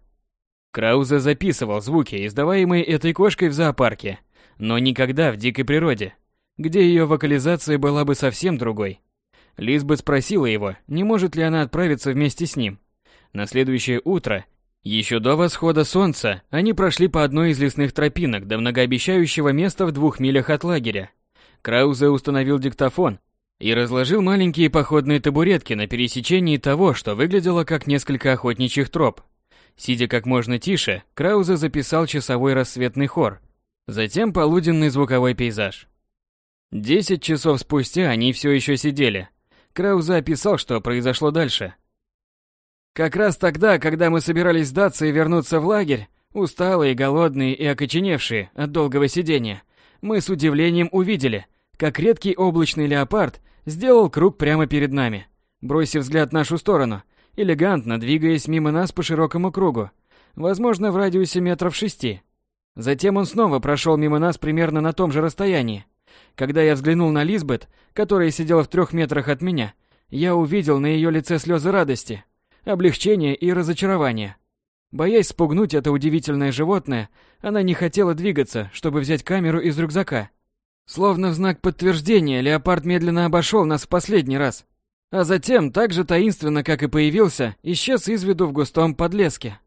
Краузе записывал звуки, издаваемые этой кошкой в зоопарке, но никогда в дикой природе, где ее вокализация была бы совсем другой. Лизбет спросила его, не может ли она отправиться вместе с ним. На следующее утро, еще до восхода солнца, они прошли по одной из лесных тропинок до многообещающего места в двух милях от лагеря. Краузе установил диктофон и разложил маленькие походные табуретки на пересечении того, что выглядело как несколько охотничьих троп. Сидя как можно тише, Краузе записал часовой рассветный хор, затем полуденный звуковой пейзаж. Десять часов спустя они все еще сидели, Краузе описал, что произошло дальше. Как раз тогда, когда мы собирались сдаться и вернуться в лагерь, усталые, голодные и окоченевшие от долгого сидения, мы с удивлением увидели, как редкий облачный леопард сделал круг прямо перед нами, бросив взгляд в нашу сторону, элегантно двигаясь мимо нас по широкому кругу, возможно, в радиусе метров шести. Затем он снова прошел мимо нас примерно на том же расстоянии, когда я взглянул на Лизбет, которая сидела в трех метрах от меня, я увидел на ее лице слезы радости, облегчения и разочарования. Боясь спугнуть это удивительное животное, она не хотела двигаться, чтобы взять камеру из рюкзака. Словно в знак подтверждения, леопард медленно обошел нас в последний раз. А затем, так же таинственно, как и появился, исчез из виду в густом подлеске.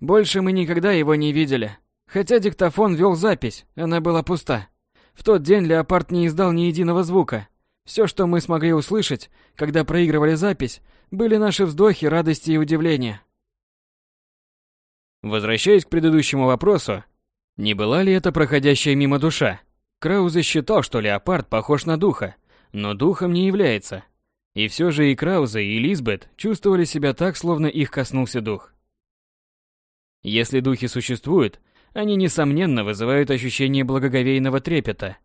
Больше мы никогда его не видели. Хотя диктофон вел запись, она была пуста. В тот день леопард не издал ни единого звука. Все, что мы смогли услышать, когда проигрывали запись, были наши вздохи радости и удивления. Возвращаясь к предыдущему вопросу, не была ли это проходящая мимо душа? Краузе считал, что леопард похож на духа, но духом не является. И все же и Краузе, и Лизбет чувствовали себя так, словно их коснулся дух. Если духи существуют, они, несомненно, вызывают ощущение благоговейного трепета.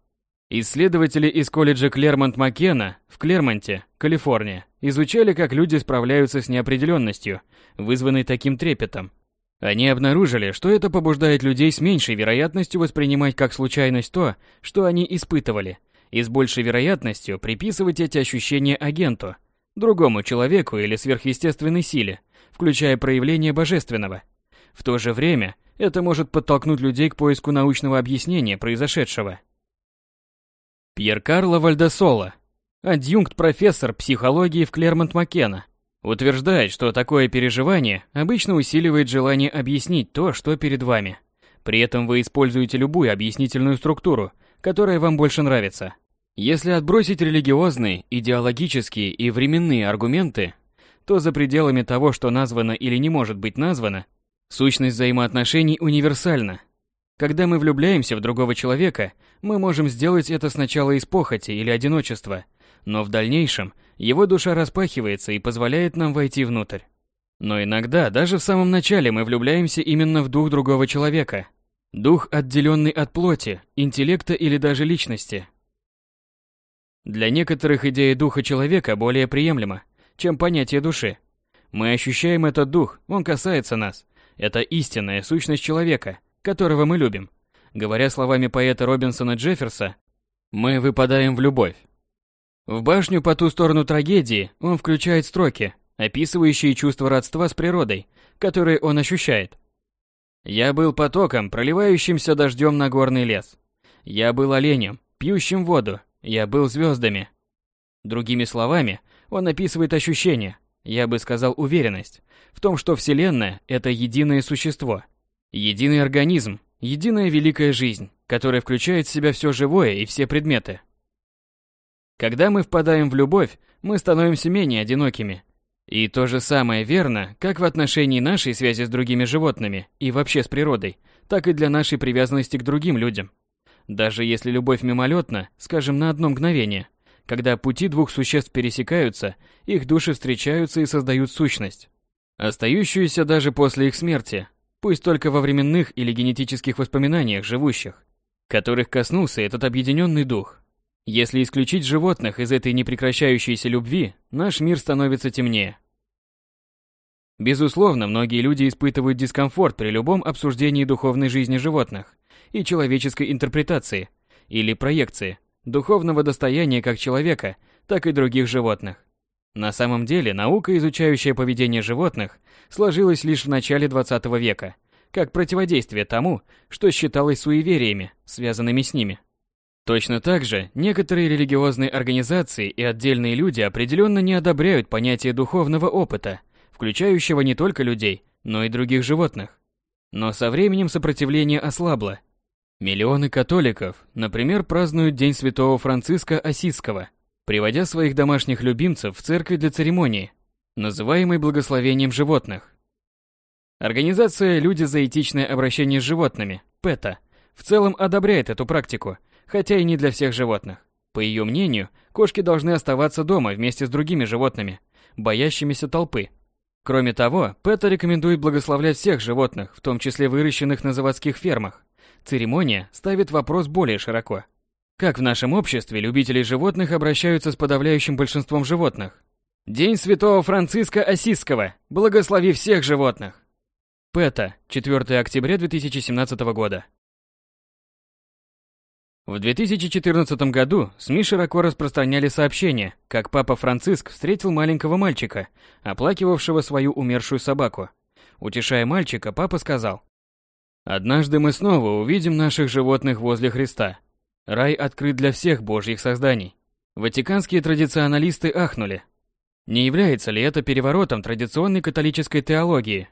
Исследователи из колледжа Клермонт-Маккена в Клермонте, Калифорния, изучали, как люди справляются с неопределенностью, вызванной таким трепетом. Они обнаружили, что это побуждает людей с меньшей вероятностью воспринимать как случайность то, что они испытывали, и с большей вероятностью приписывать эти ощущения агенту, другому человеку или сверхъестественной силе, включая проявление божественного. В то же время Это может подтолкнуть людей к поиску научного объяснения произошедшего. Пьер Карло Вальдесоло, адъюнкт-профессор психологии в Клермонт Маккена, утверждает, что такое переживание обычно усиливает желание объяснить то, что перед вами. При этом вы используете любую объяснительную структуру, которая вам больше нравится. Если отбросить религиозные, идеологические и временные аргументы, то за пределами того, что названо или не может быть названо, сущность взаимоотношений универсальна. Когда мы влюбляемся в другого человека, мы можем сделать это сначала из похоти или одиночества, но в дальнейшем его душа распахивается и позволяет нам войти внутрь. Но иногда, даже в самом начале, мы влюбляемся именно в дух другого человека. Дух, отделенный от плоти, интеллекта или даже личности. Для некоторых идея духа человека более приемлема, чем понятие души. Мы ощущаем этот дух, он касается нас. Это истинная сущность человека, которого мы любим. Говоря словами поэта Робинсона Джефферса, мы выпадаем в любовь. В башню по ту сторону трагедии он включает строки, описывающие чувство родства с природой, которые он ощущает. Я был потоком, проливающимся дождем на горный лес. Я был оленем, пьющим воду, я был звездами. Другими словами, он описывает ощущение, я бы сказал уверенность, в том, что Вселенная – это единое существо, единый организм, единая великая жизнь, которая включает в себя все живое и все предметы. Когда мы впадаем в любовь, мы становимся менее одинокими. И то же самое верно, как в отношении нашей связи с другими животными и вообще с природой, так и для нашей привязанности к другим людям. Даже если любовь мимолетна, скажем, на одно мгновение, когда пути двух существ пересекаются, их души встречаются и создают сущность, остающуюся даже после их смерти, пусть только во временных или генетических воспоминаниях живущих, которых коснулся этот объединенный дух. Если исключить животных из этой непрекращающейся любви, наш мир становится темнее. Безусловно, многие люди испытывают дискомфорт при любом обсуждении духовной жизни животных и человеческой интерпретации или проекции духовного достояния как человека, так и других животных. На самом деле, наука, изучающая поведение животных, сложилась лишь в начале 20 века, как противодействие тому, что считалось суевериями, связанными с ними. Точно так же, некоторые религиозные организации и отдельные люди определенно не одобряют понятие духовного опыта, включающего не только людей, но и других животных. Но со временем сопротивление ослабло, Миллионы католиков, например, празднуют День Святого Франциска Осиского, приводя своих домашних любимцев в церкви для церемонии, называемой благословением животных. Организация «Люди за этичное обращение с животными» ПЭТА в целом одобряет эту практику, хотя и не для всех животных. По ее мнению, кошки должны оставаться дома вместе с другими животными, боящимися толпы. Кроме того, ПЭТА рекомендует благословлять всех животных, в том числе выращенных на заводских фермах, Церемония ставит вопрос более широко. Как в нашем обществе любители животных обращаются с подавляющим большинством животных? День Святого Франциска Осиского. Благослови всех животных. Пэта, 4 октября 2017 года. В 2014 году СМИ широко распространяли сообщение, как папа Франциск встретил маленького мальчика, оплакивавшего свою умершую собаку. Утешая мальчика, папа сказал, Однажды мы снова увидим наших животных возле Христа. Рай открыт для всех божьих созданий. Ватиканские традиционалисты ахнули. Не является ли это переворотом традиционной католической теологии?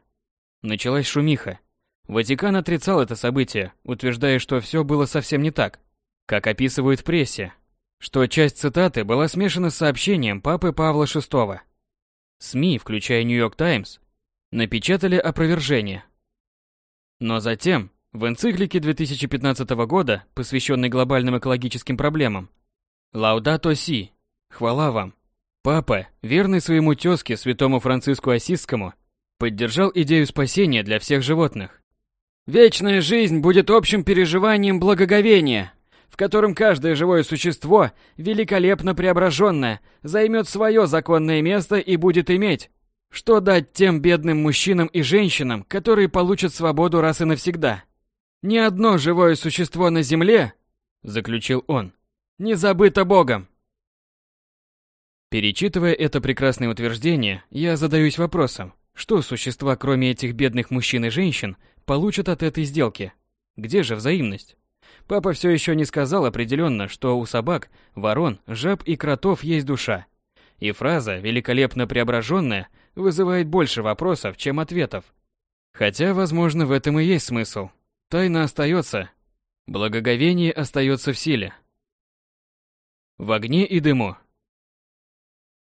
Началась шумиха. Ватикан отрицал это событие, утверждая, что все было совсем не так, как описывают в прессе, что часть цитаты была смешана с сообщением папы Павла VI. СМИ, включая Нью-Йорк Таймс, напечатали опровержение, но затем, в энциклике 2015 года, посвященной глобальным экологическим проблемам, «Лаудато Си» – «Хвала вам», Папа, верный своему тезке, святому Франциску Осисскому, поддержал идею спасения для всех животных. Вечная жизнь будет общим переживанием благоговения, в котором каждое живое существо, великолепно преображенное, займет свое законное место и будет иметь что дать тем бедным мужчинам и женщинам, которые получат свободу раз и навсегда? Ни одно живое существо на земле, заключил он, не забыто Богом. Перечитывая это прекрасное утверждение, я задаюсь вопросом, что существа, кроме этих бедных мужчин и женщин, получат от этой сделки. Где же взаимность? Папа все еще не сказал определенно, что у собак, ворон, жаб и кротов есть душа. И фраза, великолепно преображенная, вызывает больше вопросов, чем ответов. Хотя, возможно, в этом и есть смысл. Тайна остается. Благоговение остается в силе. В огне и дыму.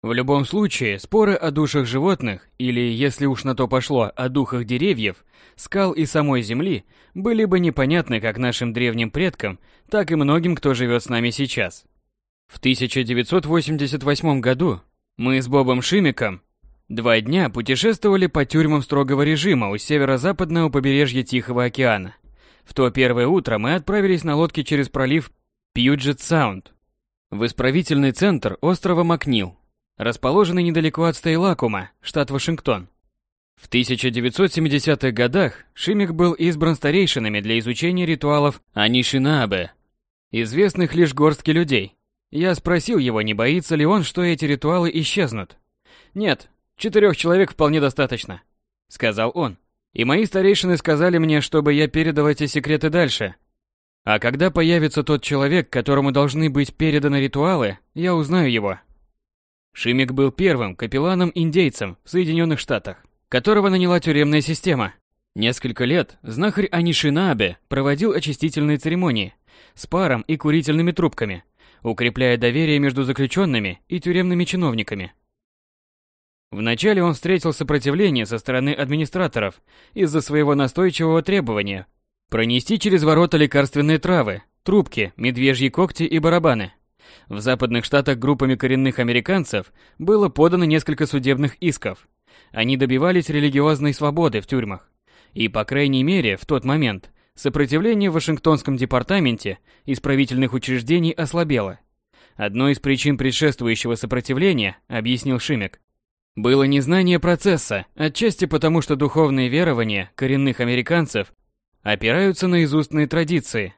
В любом случае, споры о душах животных, или, если уж на то пошло, о духах деревьев, скал и самой земли, были бы непонятны как нашим древним предкам, так и многим, кто живет с нами сейчас. В 1988 году мы с Бобом Шимиком два дня путешествовали по тюрьмам строгого режима у северо-западного побережья Тихого океана. В то первое утро мы отправились на лодке через пролив Пьюджет-Саунд в исправительный центр острова Макнил, расположенный недалеко от Стейлакума, штат Вашингтон. В 1970-х годах Шимик был избран старейшинами для изучения ритуалов Анишинабе, известных лишь горстке людей. Я спросил его, не боится ли он, что эти ритуалы исчезнут. «Нет, четырех человек вполне достаточно», — сказал он. И мои старейшины сказали мне, чтобы я передал эти секреты дальше. А когда появится тот человек, которому должны быть переданы ритуалы, я узнаю его. Шимик был первым капелланом-индейцем в Соединенных Штатах, которого наняла тюремная система. Несколько лет знахарь Анишинабе проводил очистительные церемонии с паром и курительными трубками, укрепляя доверие между заключенными и тюремными чиновниками. Вначале он встретил сопротивление со стороны администраторов из-за своего настойчивого требования пронести через ворота лекарственные травы, трубки, медвежьи когти и барабаны. В западных штатах группами коренных американцев было подано несколько судебных исков. Они добивались религиозной свободы в тюрьмах. И, по крайней мере, в тот момент, сопротивление в Вашингтонском департаменте исправительных учреждений ослабело. Одной из причин предшествующего сопротивления, объяснил Шимик, было незнание процесса, отчасти потому, что духовные верования коренных американцев опираются на изустные традиции,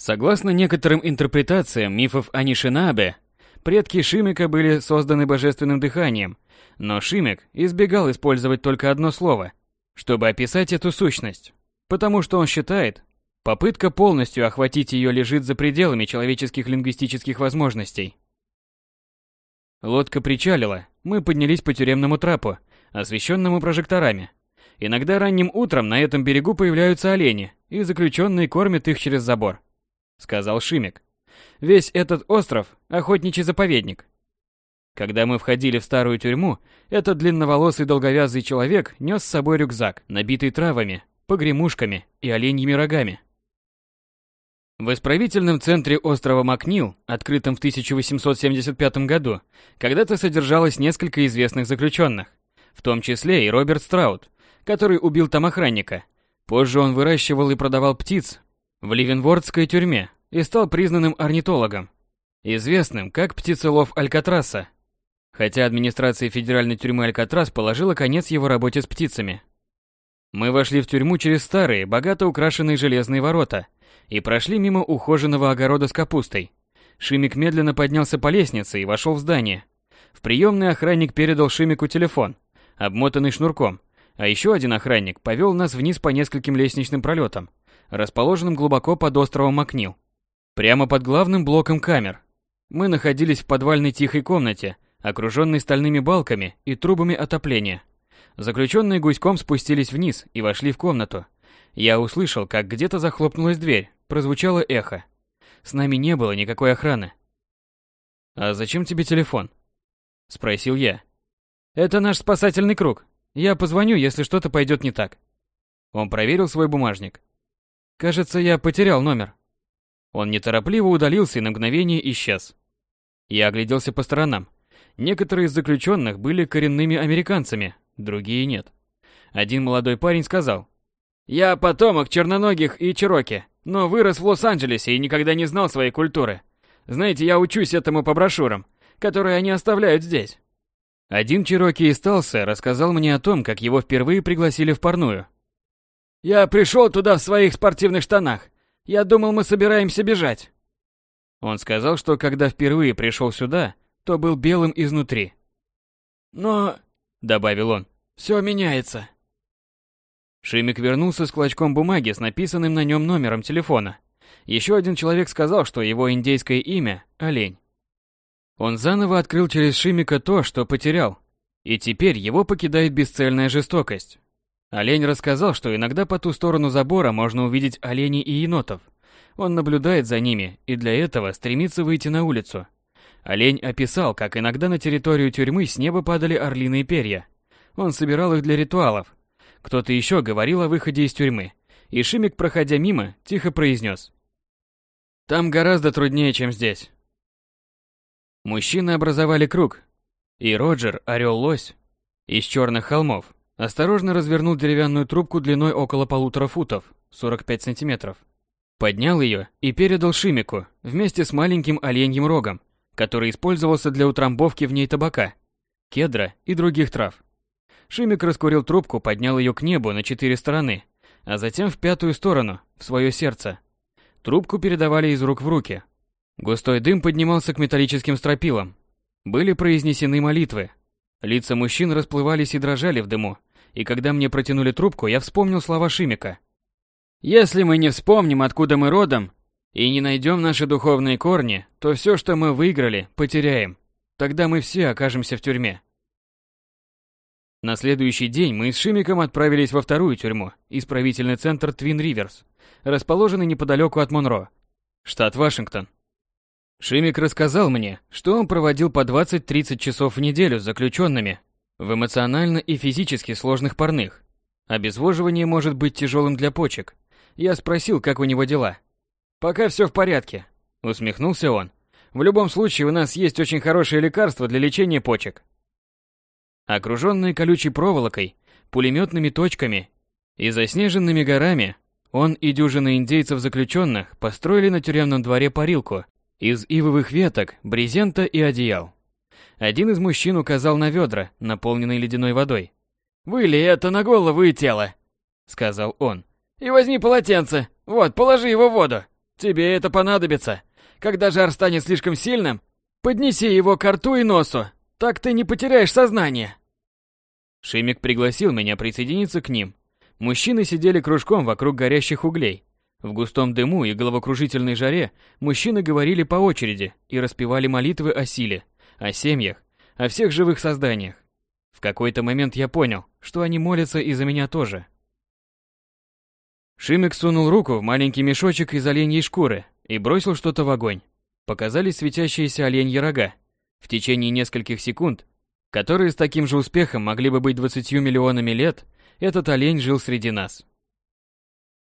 Согласно некоторым интерпретациям мифов о Нишинабе, предки Шимика были созданы божественным дыханием, но Шимик избегал использовать только одно слово, чтобы описать эту сущность, потому что он считает, попытка полностью охватить ее лежит за пределами человеческих лингвистических возможностей. Лодка причалила, мы поднялись по тюремному трапу, освещенному прожекторами. Иногда ранним утром на этом берегу появляются олени, и заключенные кормят их через забор сказал Шимик. Весь этот остров – охотничий заповедник. Когда мы входили в старую тюрьму, этот длинноволосый долговязый человек нес с собой рюкзак, набитый травами, погремушками и оленьими рогами. В исправительном центре острова Макнил, открытом в 1875 году, когда-то содержалось несколько известных заключенных, в том числе и Роберт Страут, который убил там охранника. Позже он выращивал и продавал птиц в Ливенвордской тюрьме и стал признанным орнитологом, известным как птицелов Алькатраса, хотя администрация федеральной тюрьмы Алькатрас положила конец его работе с птицами. Мы вошли в тюрьму через старые, богато украшенные железные ворота и прошли мимо ухоженного огорода с капустой. Шимик медленно поднялся по лестнице и вошел в здание. В приемный охранник передал Шимику телефон, обмотанный шнурком, а еще один охранник повел нас вниз по нескольким лестничным пролетам, расположенным глубоко под островом Макнил. Прямо под главным блоком камер. Мы находились в подвальной тихой комнате, окруженной стальными балками и трубами отопления. Заключенные гуськом спустились вниз и вошли в комнату. Я услышал, как где-то захлопнулась дверь, прозвучало эхо. С нами не было никакой охраны. «А зачем тебе телефон?» – спросил я. «Это наш спасательный круг. Я позвоню, если что-то пойдет не так». Он проверил свой бумажник. Кажется, я потерял номер. Он неторопливо удалился и на мгновение исчез. Я огляделся по сторонам. Некоторые из заключенных были коренными американцами, другие нет. Один молодой парень сказал, «Я потомок черноногих и чероки, но вырос в Лос-Анджелесе и никогда не знал своей культуры. Знаете, я учусь этому по брошюрам, которые они оставляют здесь». Один чероки из Талса рассказал мне о том, как его впервые пригласили в парную, я пришел туда в своих спортивных штанах. Я думал, мы собираемся бежать. Он сказал, что когда впервые пришел сюда, то был белым изнутри. Но, добавил он, все меняется. Шимик вернулся с клочком бумаги с написанным на нем номером телефона. Еще один человек сказал, что его индейское имя – Олень. Он заново открыл через Шимика то, что потерял, и теперь его покидает бесцельная жестокость. Олень рассказал, что иногда по ту сторону забора можно увидеть оленей и енотов. Он наблюдает за ними и для этого стремится выйти на улицу. Олень описал, как иногда на территорию тюрьмы с неба падали орлиные перья. Он собирал их для ритуалов. Кто-то еще говорил о выходе из тюрьмы, и Шимик, проходя мимо, тихо произнес. «Там гораздо труднее, чем здесь». Мужчины образовали круг, и Роджер, орел-лось, из черных холмов, осторожно развернул деревянную трубку длиной около полутора футов, 45 сантиметров. Поднял ее и передал Шимику вместе с маленьким оленьим рогом, который использовался для утрамбовки в ней табака, кедра и других трав. Шимик раскурил трубку, поднял ее к небу на четыре стороны, а затем в пятую сторону, в свое сердце. Трубку передавали из рук в руки. Густой дым поднимался к металлическим стропилам, были произнесены молитвы. Лица мужчин расплывались и дрожали в дыму, и когда мне протянули трубку, я вспомнил слова Шимика. «Если мы не вспомним, откуда мы родом, и не найдем наши духовные корни, то все, что мы выиграли, потеряем. Тогда мы все окажемся в тюрьме». На следующий день мы с Шимиком отправились во вторую тюрьму, исправительный центр Твин Риверс, расположенный неподалеку от Монро, штат Вашингтон. Шимик рассказал мне, что он проводил по 20-30 часов в неделю с заключенными в эмоционально и физически сложных парных. Обезвоживание может быть тяжелым для почек. Я спросил, как у него дела. «Пока все в порядке», — усмехнулся он. «В любом случае у нас есть очень хорошее лекарство для лечения почек». Окруженные колючей проволокой, пулеметными точками и заснеженными горами, он и дюжина индейцев-заключенных построили на тюремном дворе парилку из ивовых веток, брезента и одеял. Один из мужчин указал на ведра, наполненные ледяной водой. «Выли это на голову и тело», — сказал он. «И возьми полотенце, вот, положи его в воду. Тебе это понадобится. Когда жар станет слишком сильным, поднеси его к рту и носу, так ты не потеряешь сознание». Шимик пригласил меня присоединиться к ним. Мужчины сидели кружком вокруг горящих углей, в густом дыму и головокружительной жаре мужчины говорили по очереди и распевали молитвы о силе, о семьях, о всех живых созданиях. В какой-то момент я понял, что они молятся и за меня тоже. Шимик сунул руку в маленький мешочек из оленьей шкуры и бросил что-то в огонь. Показались светящиеся оленьи рога. В течение нескольких секунд, которые с таким же успехом могли бы быть 20 миллионами лет, этот олень жил среди нас.